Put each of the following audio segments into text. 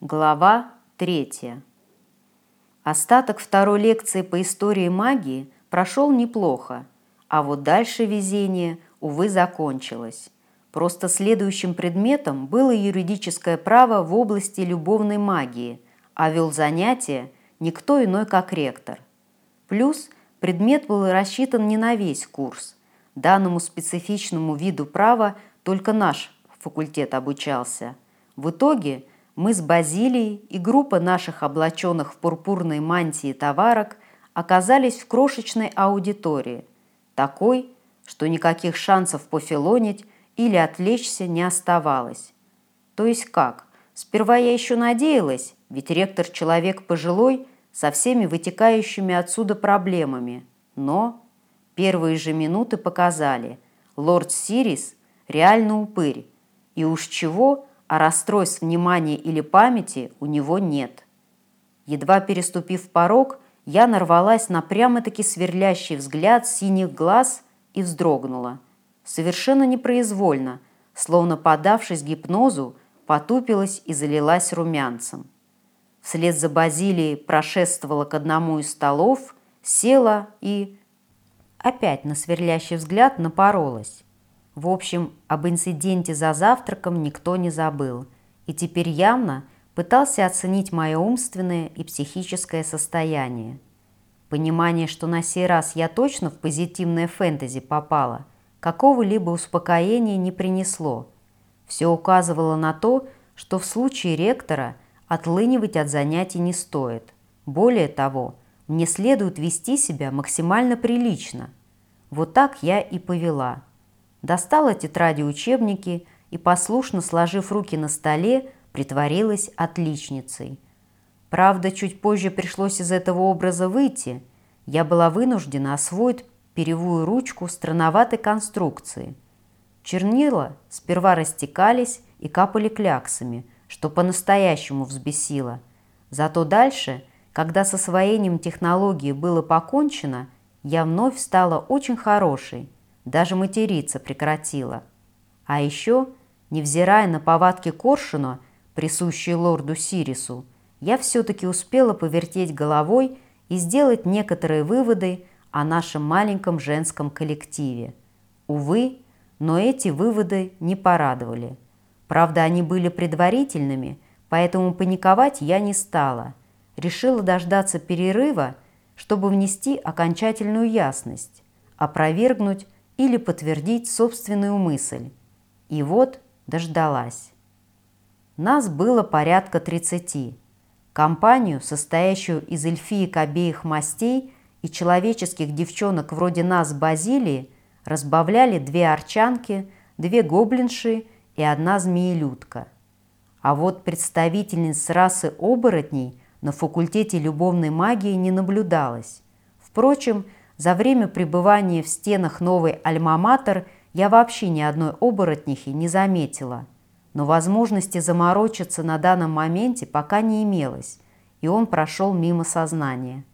Глава третья. Остаток второй лекции по истории магии прошел неплохо, а вот дальше везение, увы, закончилось. Просто следующим предметом было юридическое право в области любовной магии, а вел занятие никто иной, как ректор. Плюс предмет был рассчитан не на весь курс. Данному специфичному виду права только наш факультет обучался. В итоге – мы с Базилией и группа наших облаченных в пурпурной мантии товарок оказались в крошечной аудитории, такой, что никаких шансов пофилонить или отвлечься не оставалось. То есть как? Сперва я еще надеялась, ведь ректор человек пожилой, со всеми вытекающими отсюда проблемами. Но первые же минуты показали, лорд Сирис реально упырь. И уж чего – а расстройств внимания или памяти у него нет. Едва переступив порог, я нарвалась на прямо-таки сверлящий взгляд синих глаз и вздрогнула. Совершенно непроизвольно, словно подавшись гипнозу, потупилась и залилась румянцем. Вслед за Базилией прошествовала к одному из столов, села и... Опять на сверлящий взгляд напоролась. В общем, об инциденте за завтраком никто не забыл, и теперь явно пытался оценить мое умственное и психическое состояние. Понимание, что на сей раз я точно в позитивное фэнтези попала, какого-либо успокоения не принесло. Все указывало на то, что в случае ректора отлынивать от занятий не стоит. Более того, мне следует вести себя максимально прилично. Вот так я и повела – достала тетради учебники и, послушно сложив руки на столе, притворилась отличницей. Правда, чуть позже пришлось из этого образа выйти. Я была вынуждена освоить перевую ручку странноватой конструкции. Чернила сперва растекались и капали кляксами, что по-настоящему взбесило. Зато дальше, когда с освоением технологии было покончено, я вновь стала очень хорошей – даже материться прекратила. А еще, невзирая на повадки Коршуна, присущие лорду Сирису, я все-таки успела повертеть головой и сделать некоторые выводы о нашем маленьком женском коллективе. Увы, но эти выводы не порадовали. Правда, они были предварительными, поэтому паниковать я не стала. Решила дождаться перерыва, чтобы внести окончательную ясность, опровергнуть или подтвердить собственную мысль. И вот дождалась. Нас было порядка 30. Компанию, состоящую из эльфиек обеих мастей и человеческих девчонок вроде нас Базилии, разбавляли две арчанки, две гоблинши и одна змеелюдка. А вот представительниц расы оборотней на факультете любовной магии не наблюдалось. Впрочем, за время пребывания в стенах новой альма-матер я вообще ни одной оборотнихи не заметила. Но возможности заморочиться на данном моменте пока не имелось, и он прошел мимо сознания.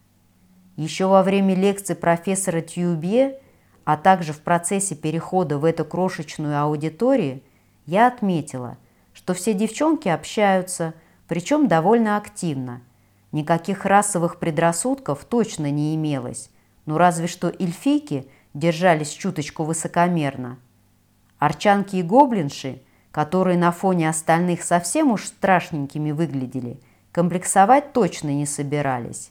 Еще во время лекции профессора Тьюбе, а также в процессе перехода в эту крошечную аудиторию, я отметила, что все девчонки общаются, причем довольно активно. Никаких расовых предрассудков точно не имелось, ну разве что эльфийки держались чуточку высокомерно. Арчанки и гоблинши, которые на фоне остальных совсем уж страшненькими выглядели, комплексовать точно не собирались.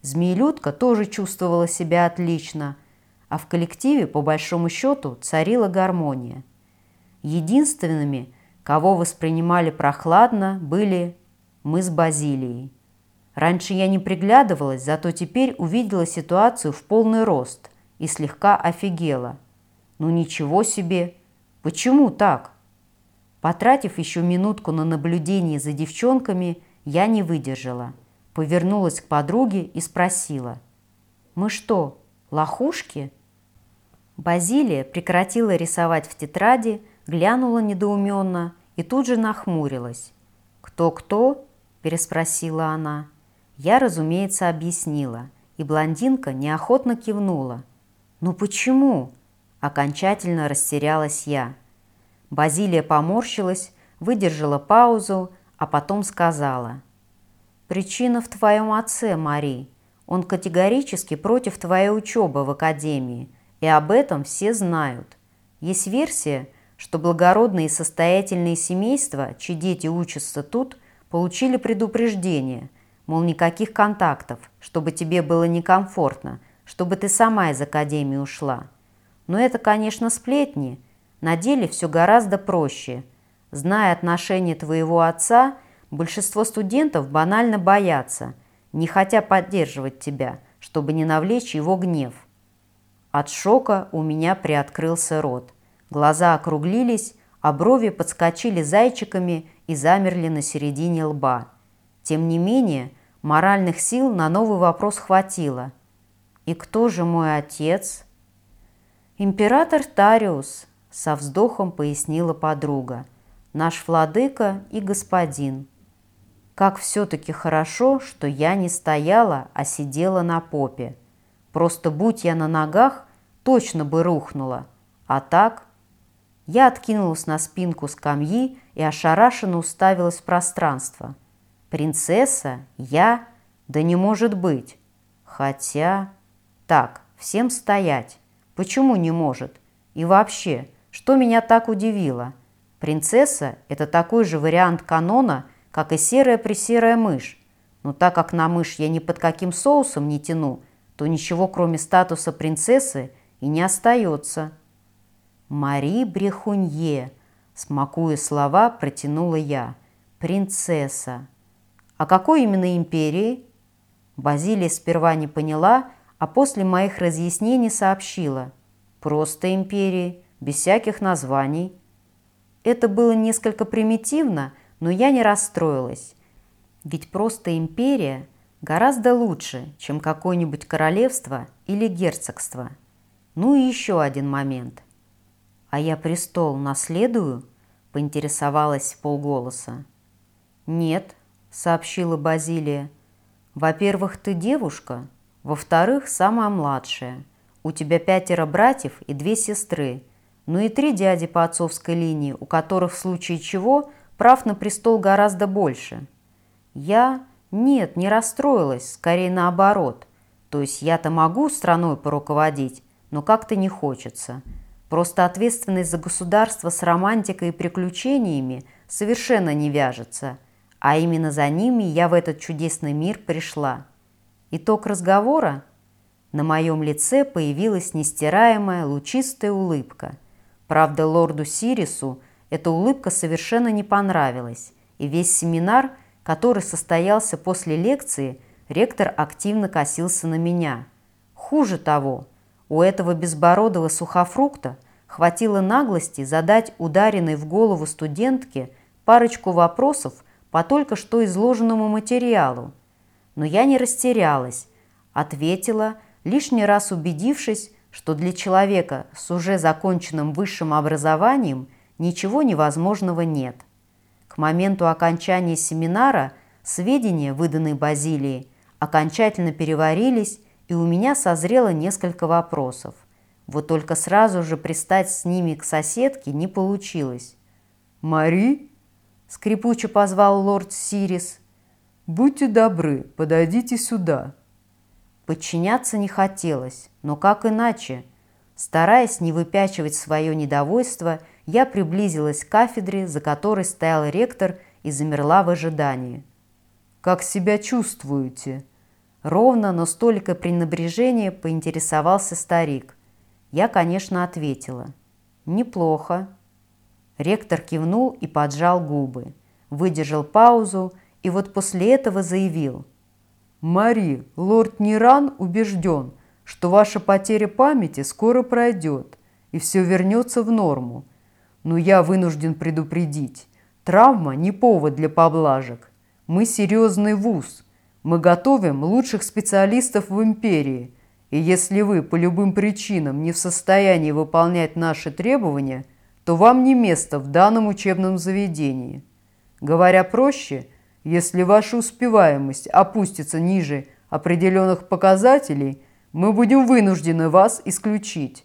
Змеелюдка тоже чувствовала себя отлично, а в коллективе, по большому счету, царила гармония. Единственными, кого воспринимали прохладно, были мы с Базилией. Раньше я не приглядывалась, зато теперь увидела ситуацию в полный рост и слегка офигела. Ну ничего себе! Почему так? Потратив еще минутку на наблюдение за девчонками, я не выдержала. Повернулась к подруге и спросила. «Мы что, лохушки?» Базилия прекратила рисовать в тетради, глянула недоуменно и тут же нахмурилась. «Кто-кто?» – переспросила она. Я, разумеется, объяснила, и блондинка неохотно кивнула. «Ну почему?» – окончательно растерялась я. Базилия поморщилась, выдержала паузу, а потом сказала. «Причина в твоем отце, Мари. Он категорически против твоей учебы в академии, и об этом все знают. Есть версия, что благородные и состоятельные семейства, чьи дети учатся тут, получили предупреждение, мол, никаких контактов, чтобы тебе было некомфортно, чтобы ты сама из академии ушла. Но это, конечно, сплетни. На деле все гораздо проще. Зная отношение твоего отца, большинство студентов банально боятся, не хотя поддерживать тебя, чтобы не навлечь его гнев. От шока у меня приоткрылся рот – Глаза округлились, а брови подскочили зайчиками и замерли на середине лба. Тем не менее, моральных сил на новый вопрос хватило. «И кто же мой отец?» «Император Тариус», — со вздохом пояснила подруга. «Наш владыка и господин». Как все-таки хорошо, что я не стояла, а сидела на попе. Просто будь я на ногах, точно бы рухнула. А так я откинулась на спинку скамьи и ошарашенно уставилась в пространство. «Принцесса? Я? Да не может быть!» «Хотя...» «Так, всем стоять. Почему не может? И вообще, что меня так удивило? Принцесса – это такой же вариант канона, как и серая-пресерая мышь. Но так как на мышь я ни под каким соусом не тяну, то ничего кроме статуса принцессы и не остается». «Мари Брехунье», – смакуя слова, протянула я. «Принцесса». «А какой именно империи?» Базилия сперва не поняла, а после моих разъяснений сообщила. «Просто империи, без всяких названий». Это было несколько примитивно, но я не расстроилась. Ведь просто империя гораздо лучше, чем какое-нибудь королевство или герцогство. Ну и еще один момент – «А я престол наследую?» – поинтересовалась полголоса. «Нет», – сообщила Базилия. «Во-первых, ты девушка, во-вторых, самая младшая. У тебя пятеро братьев и две сестры, ну и три дяди по отцовской линии, у которых в случае чего прав на престол гораздо больше. Я, нет, не расстроилась, скорее наоборот. То есть я-то могу страной поруководить, но как-то не хочется». Просто ответственность за государство с романтикой и приключениями совершенно не вяжется, а именно за ними я в этот чудесный мир пришла. Итог разговора? На моем лице появилась нестираемая лучистая улыбка. Правда, лорду Сирису эта улыбка совершенно не понравилась, и весь семинар, который состоялся после лекции, ректор активно косился на меня. Хуже того – у этого безбородого сухофрукта хватило наглости задать ударенной в голову студентке парочку вопросов по только что изложенному материалу. Но я не растерялась, ответила, лишний раз убедившись, что для человека с уже законченным высшим образованием ничего невозможного нет. К моменту окончания семинара сведения, выданные Базилии, окончательно переварились и у меня созрело несколько вопросов. Вот только сразу же пристать с ними к соседке не получилось. «Мари?» – скрипуче позвал лорд Сирис. «Будьте добры, подойдите сюда». Подчиняться не хотелось, но как иначе? Стараясь не выпячивать свое недовольство, я приблизилась к кафедре, за которой стоял ректор и замерла в ожидании. «Как себя чувствуете?» Ровно, но столько пренебрежения поинтересовался старик. Я, конечно, ответила. «Неплохо». Ректор кивнул и поджал губы. Выдержал паузу и вот после этого заявил. «Мари, лорд Ниран убежден, что ваша потеря памяти скоро пройдет, и все вернется в норму. Но я вынужден предупредить, травма не повод для поблажек. Мы серьезный вуз, мы готовим лучших специалистов в империи, и если вы по любым причинам не в состоянии выполнять наши требования, то вам не место в данном учебном заведении. Говоря проще, если ваша успеваемость опустится ниже определенных показателей, мы будем вынуждены вас исключить.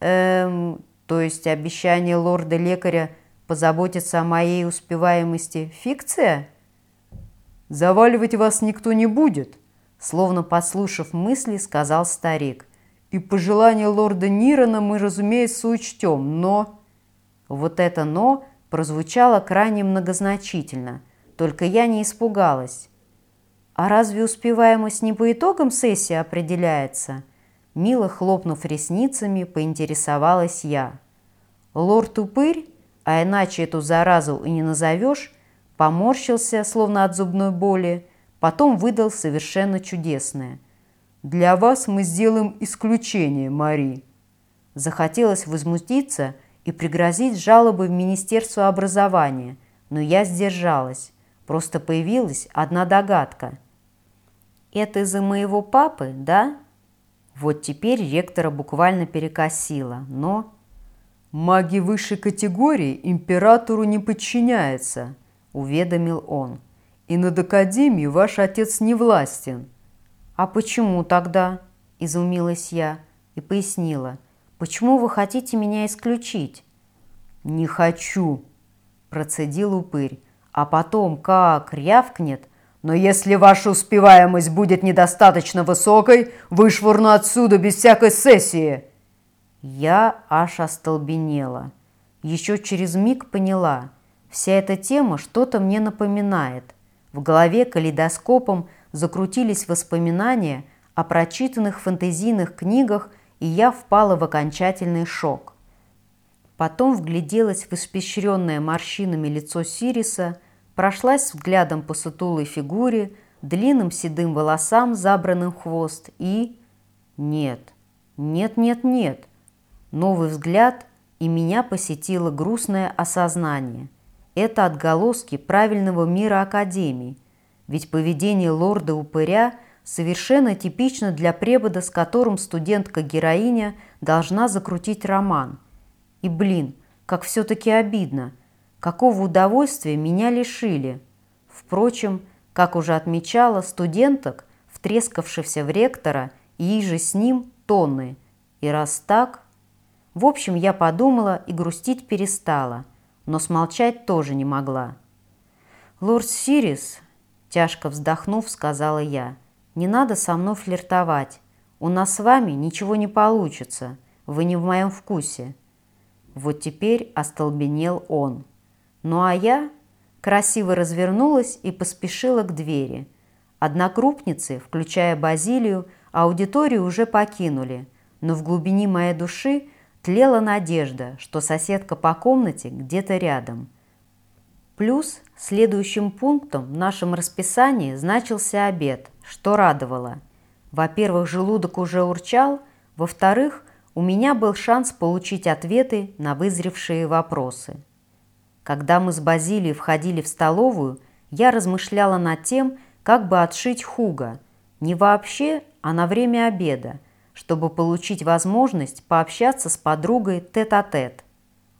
Эм, то есть обещание лорда-лекаря позаботиться о моей успеваемости – фикция? «Заваливать вас никто не будет», словно послушав мысли, сказал старик. «И пожелание лорда Нирона мы, разумеется, учтем, но...» Вот это «но» прозвучало крайне многозначительно, только я не испугалась. «А разве успеваемость не по итогам сессии определяется?» Мило хлопнув ресницами, поинтересовалась я. Лорд Упырь, а иначе эту заразу и не назовешь, поморщился, словно от зубной боли, потом выдал совершенно чудесное. «Для вас мы сделаем исключение, Мари». Захотелось возмутиться и пригрозить жалобой в Министерство образования, но я сдержалась. Просто появилась одна догадка. «Это из-за моего папы, да?» Вот теперь ректора буквально перекосило, но... «Маги высшей категории императору не подчиняются», — уведомил он. «И над Академией ваш отец не властен». «А почему тогда?» – изумилась я и пояснила. «Почему вы хотите меня исключить?» «Не хочу», – процедил упырь. А потом как рявкнет – но если ваша успеваемость будет недостаточно высокой, вышвырну отсюда без всякой сессии». Я аж остолбенела. Еще через миг поняла. Вся эта тема что-то мне напоминает. В голове калейдоскопом закрутились воспоминания о прочитанных фэнтезийных книгах, и я впала в окончательный шок. Потом вгляделась в испещренное морщинами лицо Сириса – прошлась взглядом по сутулой фигуре, длинным седым волосам, забранным хвост, и... Нет, нет, нет, нет. Новый взгляд, и меня посетило грустное осознание. Это отголоски правильного мира Академии, ведь поведение лорда-упыря совершенно типично для препода, с которым студентка-героиня должна закрутить роман. И, блин, как все-таки обидно – какого удовольствия меня лишили. Впрочем, как уже отмечала, студенток, втрескавшихся в ректора, и же с ним тонны. И раз так... В общем, я подумала и грустить перестала, но смолчать тоже не могла. «Лорд Сирис», – тяжко вздохнув, сказала я, – «не надо со мной флиртовать. У нас с вами ничего не получится. Вы не в моем вкусе». Вот теперь остолбенел он. Ну а я красиво развернулась и поспешила к двери. Однокрупницы, включая Базилию, аудиторию уже покинули, но в глубине моей души тлела надежда, что соседка по комнате где-то рядом. Плюс следующим пунктом в нашем расписании значился обед, что радовало. Во-первых, желудок уже урчал, во-вторых, у меня был шанс получить ответы на вызревшие вопросы. Когда мы с Базилией входили в столовую, я размышляла над тем, как бы отшить Хуга. Не вообще, а на время обеда, чтобы получить возможность пообщаться с подругой тет-а-тет. -тет.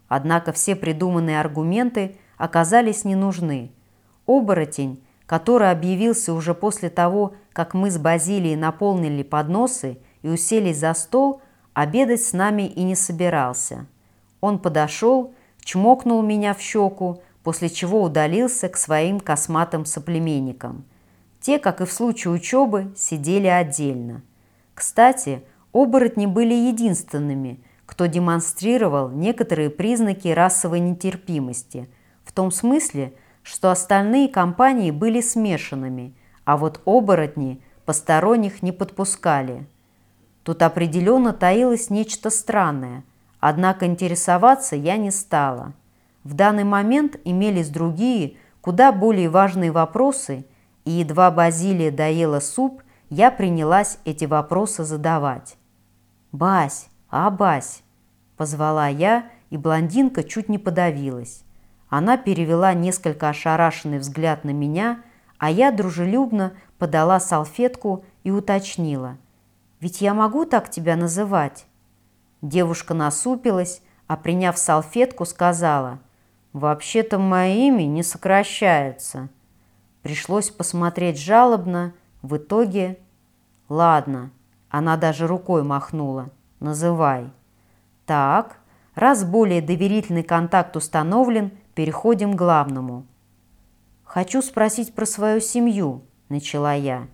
Однако все придуманные аргументы оказались не нужны. Оборотень, который объявился уже после того, как мы с Базилией наполнили подносы и уселись за стол, обедать с нами и не собирался. Он подошел чмокнул меня в щеку, после чего удалился к своим косматым соплеменникам. Те, как и в случае учебы, сидели отдельно. Кстати, оборотни были единственными, кто демонстрировал некоторые признаки расовой нетерпимости, в том смысле, что остальные компании были смешанными, а вот оборотни посторонних не подпускали. Тут определенно таилось нечто странное – Однако интересоваться я не стала. В данный момент имелись другие, куда более важные вопросы, и едва Базилия доела суп, я принялась эти вопросы задавать. «Бась, а Бась?» – позвала я, и блондинка чуть не подавилась. Она перевела несколько ошарашенный взгляд на меня, а я дружелюбно подала салфетку и уточнила. «Ведь я могу так тебя называть?» Девушка насупилась, а приняв салфетку, сказала, «Вообще-то мое имя не сокращается». Пришлось посмотреть жалобно, в итоге... «Ладно», она даже рукой махнула, «называй». «Так, Раз более доверительный контакт установлен, переходим к главному. «Хочу спросить про свою семью», – начала я.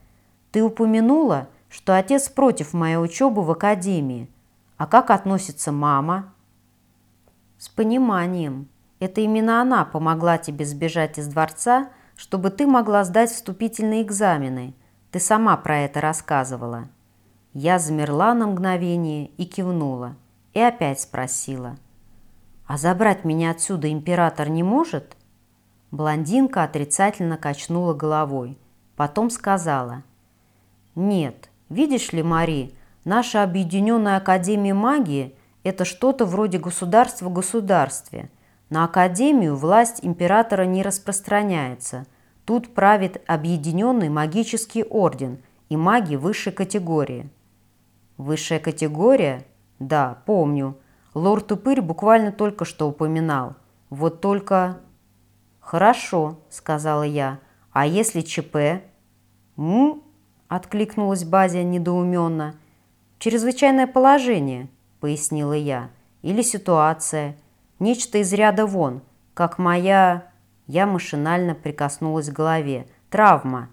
«Ты упомянула, что отец против моей учебы в академии. А как относится мама?» «С пониманием. Это именно она помогла тебе сбежать из дворца, чтобы ты могла сдать вступительные экзамены. Ты сама про это рассказывала». Я замерла на мгновение и кивнула, и опять спросила. «А забрать меня отсюда император не может?» Блондинка отрицательно качнула головой, потом сказала. «Нет, видишь ли, Мари, наша объединенная Академия магии – это что-то вроде государства в государстве. На Академию власть императора не распространяется. Тут правит объединенный магический орден и маги высшей категории». Высшая категория? Да, помню. Лорд Тупырь буквально только что упоминал. Вот только... Хорошо, сказала я. А если ЧП? М? Откликнулась Базия недоуменно. Чрезвычайное положение, пояснила я. Или ситуация. Нечто из ряда вон, как моя... Я машинально прикоснулась к голове. Травма.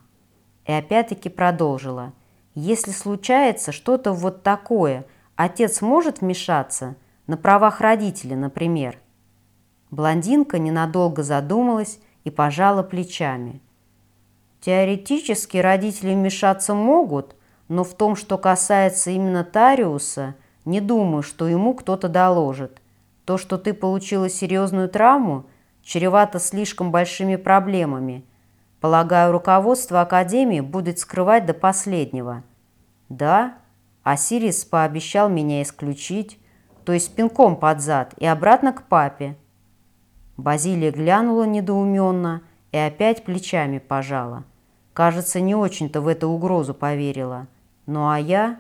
И опять-таки продолжила. Если случается что-то вот такое, отец может вмешаться? На правах родителя, например. Блондинка ненадолго задумалась и пожала плечами. Теоретически родители вмешаться могут, но в том, что касается именно Тариуса, не думаю, что ему кто-то доложит. То, что ты получила серьезную травму, чревато слишком большими проблемами. Полагаю, руководство Академии будет скрывать до последнего. Да, Осирис пообещал меня исключить, то есть пинком под зад и обратно к папе. Базилия глянула недоуменно и опять плечами пожала. Кажется, не очень-то в эту угрозу поверила. Ну а я...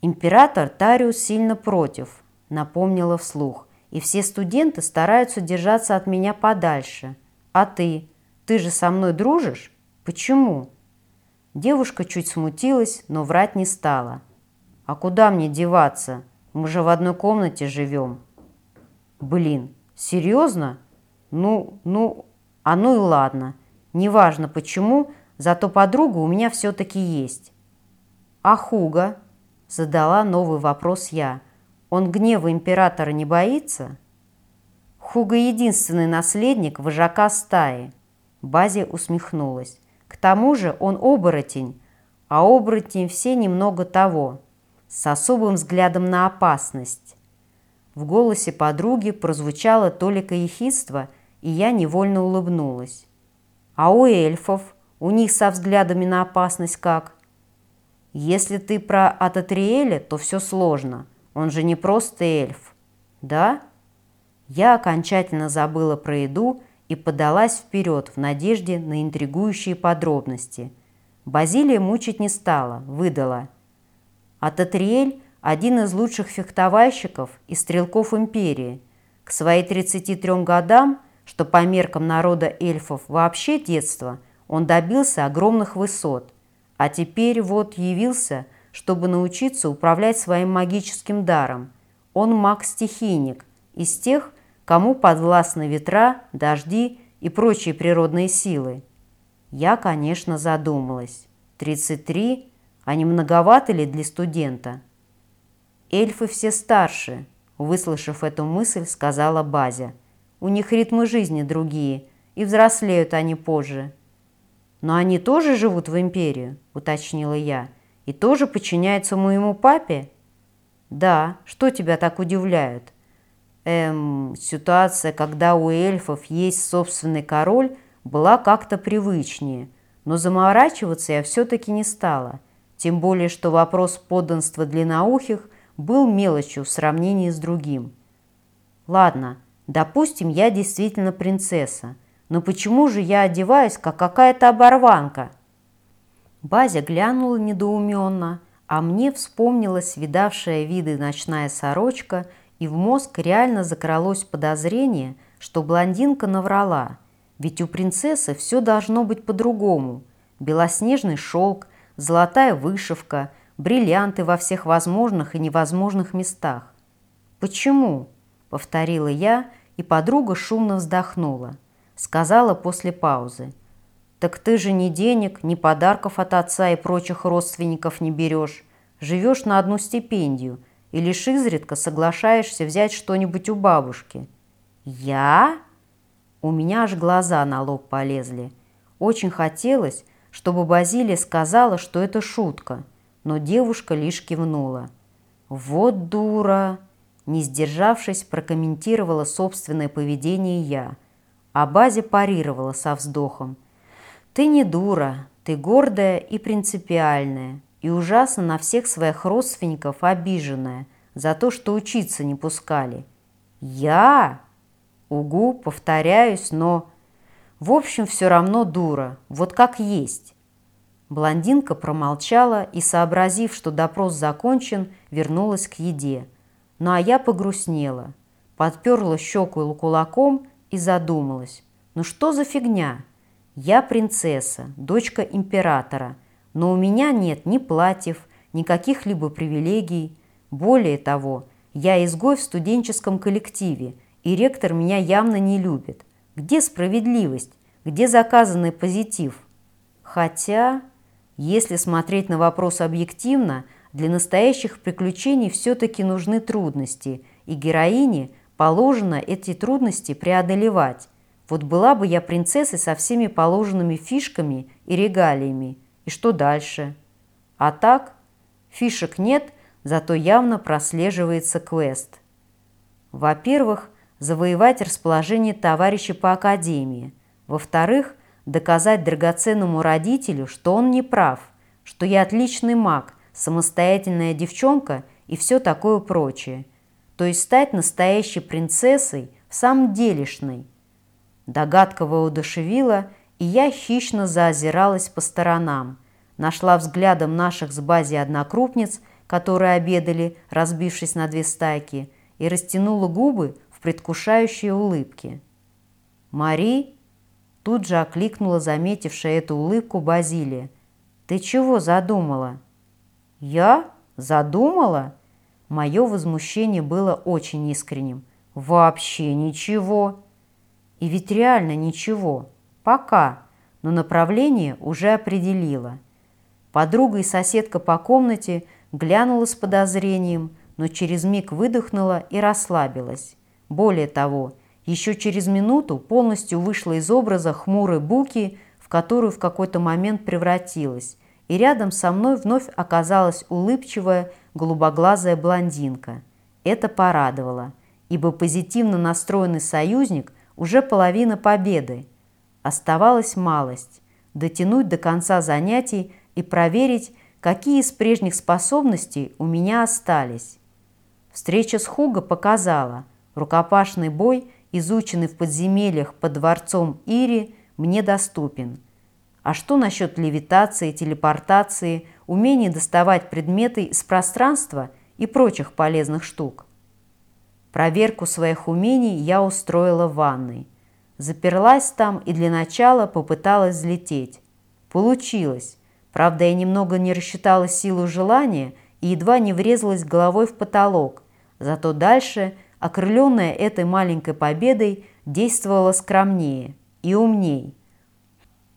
Император Тариус сильно против, напомнила вслух, и все студенты стараются держаться от меня подальше. А ты? Ты же со мной дружишь? Почему? Девушка чуть смутилась, но врать не стала. «А куда мне деваться? Мы же в одной комнате живем». «Блин, серьезно? Ну, ну, а ну и ладно. Неважно почему, зато подруга у меня все-таки есть». «А Хуга?» – задала новый вопрос я. «Он гнева императора не боится?» Хуга единственный наследник вожака стаи. Бази усмехнулась. К тому же он оборотень, а оборотень все немного того, с особым взглядом на опасность. В голосе подруги прозвучало толика ехидства, и я невольно улыбнулась. А у эльфов, у них со взглядами на опасность как? Если ты про Ататриэля, то все сложно. Он же не просто эльф. Да? Я окончательно забыла про еду и подалась вперед в надежде на интригующие подробности. Базилия мучить не стала, выдала. А Татриэль – один из лучших фехтовальщиков и стрелков империи. К своим 33 годам, что по меркам народа эльфов вообще детство, он добился огромных высот. А теперь вот явился, чтобы научиться управлять своим магическим даром. Он маг-стихийник, из тех, кому подвластны ветра, дожди и прочие природные силы. Я, конечно, задумалась. 33, а не многовато ли для студента? Эльфы все старше, выслушав эту мысль, сказала Базя. У них ритмы жизни другие, и взрослеют они позже. Но они тоже живут в империи, уточнила я, и тоже подчиняются моему папе? Да, что тебя так удивляет? эм, ситуация, когда у эльфов есть собственный король, была как-то привычнее. Но заморачиваться я все-таки не стала. Тем более, что вопрос подданства длинноухих был мелочью в сравнении с другим. Ладно, допустим, я действительно принцесса. Но почему же я одеваюсь, как какая-то оборванка? Базя глянула недоуменно, а мне вспомнилась видавшая виды ночная сорочка – и в мозг реально закралось подозрение, что блондинка наврала, ведь у принцессы все должно быть по-другому. Белоснежный шелк, золотая вышивка, бриллианты во всех возможных и невозможных местах. «Почему?» – повторила я, и подруга шумно вздохнула. Сказала после паузы. «Так ты же ни денег, ни подарков от отца и прочих родственников не берешь. Живешь на одну стипендию и лишь изредка соглашаешься взять что-нибудь у бабушки». «Я?» У меня аж глаза на лоб полезли. Очень хотелось, чтобы Базилия сказала, что это шутка, но девушка лишь кивнула. «Вот дура!» Не сдержавшись, прокомментировала собственное поведение я, а Базе парировала со вздохом. «Ты не дура, ты гордая и принципиальная, и ужасно на всех своих родственников обиженная за то, что учиться не пускали». «Я?» Угу, повторяюсь, но... В общем, все равно дура, вот как есть. Блондинка промолчала и, сообразив, что допрос закончен, вернулась к еде. Ну а я погрустнела, подперла щеку кулаком и задумалась. Ну что за фигня? Я принцесса, дочка императора, но у меня нет ни платьев, ни каких-либо привилегий. Более того, я изгой в студенческом коллективе – и ректор меня явно не любит. Где справедливость? Где заказанный позитив? Хотя, если смотреть на вопрос объективно, для настоящих приключений все-таки нужны трудности, и героине положено эти трудности преодолевать. Вот была бы я принцессой со всеми положенными фишками и регалиями. И что дальше? А так, фишек нет, зато явно прослеживается квест. Во-первых, завоевать расположение товарища по академии. Во-вторых, доказать драгоценному родителю, что он не прав, что я отличный маг, самостоятельная девчонка и все такое прочее. То есть стать настоящей принцессой, в самом делешной. Догадка воодушевила, и я хищно заозиралась по сторонам. Нашла взглядом наших с бази однокрупниц, которые обедали, разбившись на две стайки, и растянула губы в предвкушающей улыбке. «Мари?» Тут же окликнула заметившая эту улыбку Базилия. «Ты чего задумала?» «Я? Задумала?» Мое возмущение было очень искренним. «Вообще ничего!» И ведь реально ничего. Пока. Но направление уже определила. Подруга и соседка по комнате глянула с подозрением, но через миг выдохнула и расслабилась. Более того, еще через минуту полностью вышла из образа хмурой буки, в которую в какой-то момент превратилась, и рядом со мной вновь оказалась улыбчивая голубоглазая блондинка. Это порадовало, ибо позитивно настроенный союзник уже половина победы. Оставалась малость – дотянуть до конца занятий и проверить, какие из прежних способностей у меня остались. Встреча с Хуго показала – Рукопашный бой, изученный в подземельях под дворцом Ири, мне доступен. А что насчет левитации, телепортации, умения доставать предметы из пространства и прочих полезных штук? Проверку своих умений я устроила в ванной. Заперлась там и для начала попыталась взлететь. Получилось. Правда, я немного не рассчитала силу желания и едва не врезалась головой в потолок. Зато дальше – окрыленная этой маленькой победой, действовала скромнее и умней.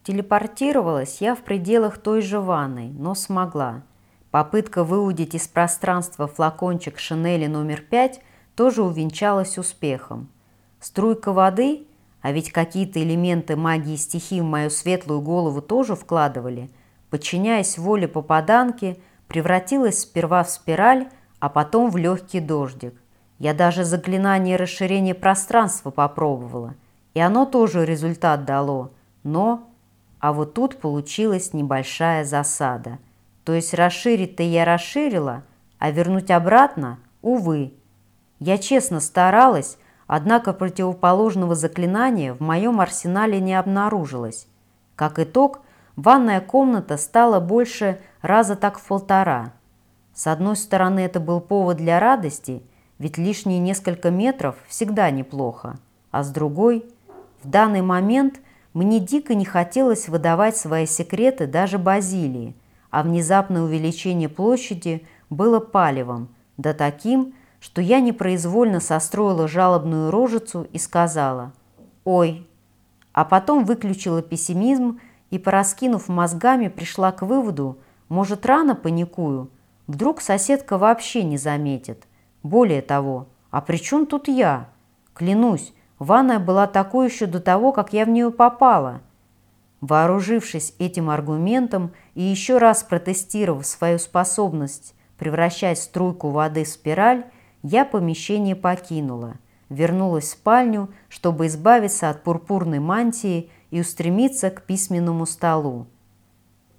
Телепортировалась я в пределах той же ванной, но смогла. Попытка выудить из пространства флакончик Шинели номер пять тоже увенчалась успехом. Струйка воды, а ведь какие-то элементы магии стихии в мою светлую голову тоже вкладывали, подчиняясь воле попаданки, превратилась сперва в спираль, а потом в легкий дождик. Я даже заклинание расширения пространства попробовала, и оно тоже результат дало, но... А вот тут получилась небольшая засада. То есть расширить-то я расширила, а вернуть обратно – увы. Я честно старалась, однако противоположного заклинания в моем арсенале не обнаружилось. Как итог, ванная комната стала больше раза так в полтора. С одной стороны, это был повод для радости – ведь лишние несколько метров всегда неплохо. А с другой, в данный момент мне дико не хотелось выдавать свои секреты даже Базилии, а внезапное увеличение площади было палевом, да таким, что я непроизвольно состроила жалобную рожицу и сказала «Ой!», а потом выключила пессимизм и, пораскинув мозгами, пришла к выводу, может, рано паникую, вдруг соседка вообще не заметит. Более того, а при чем тут я? Клянусь, ванная была такой еще до того, как я в нее попала. Вооружившись этим аргументом и еще раз протестировав свою способность превращать струйку воды в спираль, я помещение покинула, вернулась в спальню, чтобы избавиться от пурпурной мантии и устремиться к письменному столу.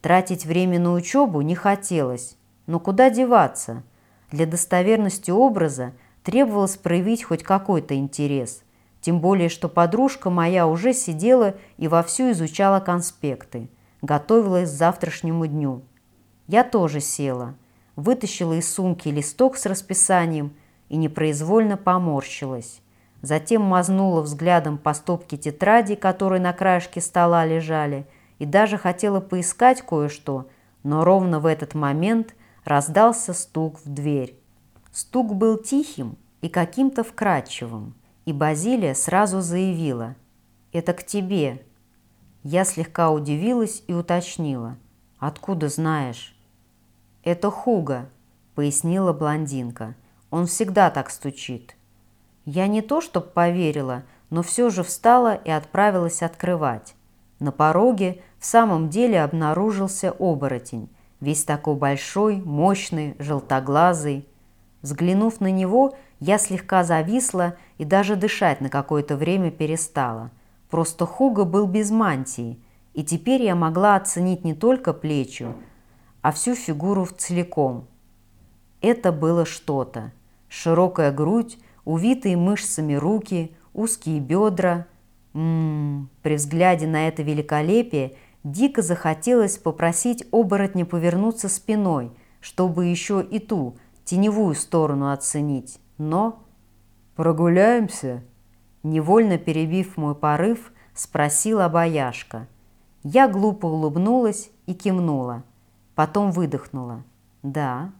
Тратить время на учебу не хотелось, но куда деваться? Для достоверности образа требовалось проявить хоть какой-то интерес, тем более что подружка моя уже сидела и вовсю изучала конспекты, готовилась к завтрашнему дню. Я тоже села, вытащила из сумки листок с расписанием и непроизвольно поморщилась. Затем мазнула взглядом по стопке тетрадей, которые на краешке стола лежали, и даже хотела поискать кое-что, но ровно в этот момент раздался стук в дверь. Стук был тихим и каким-то вкрадчивым, и Базилия сразу заявила «Это к тебе». Я слегка удивилась и уточнила «Откуда знаешь?» «Это Хуга», — пояснила блондинка. «Он всегда так стучит». Я не то чтоб поверила, но все же встала и отправилась открывать. На пороге в самом деле обнаружился оборотень, весь такой большой, мощный, желтоглазый, Взглянув на него, я слегка зависла и даже дышать на какое-то время перестала. Просто Хуга был без мантии, и теперь я могла оценить не только плечи, а всю фигуру целиком. Это было что-то. Широкая грудь, увитые мышцами руки, узкие бедра. М -м, при взгляде на это великолепие дико захотелось попросить оборотня повернуться спиной, чтобы еще и ту, теневую сторону оценить, но... «Прогуляемся?» Невольно перебив мой порыв, спросила бояшка. Я глупо улыбнулась и кивнула. Потом выдохнула. «Да».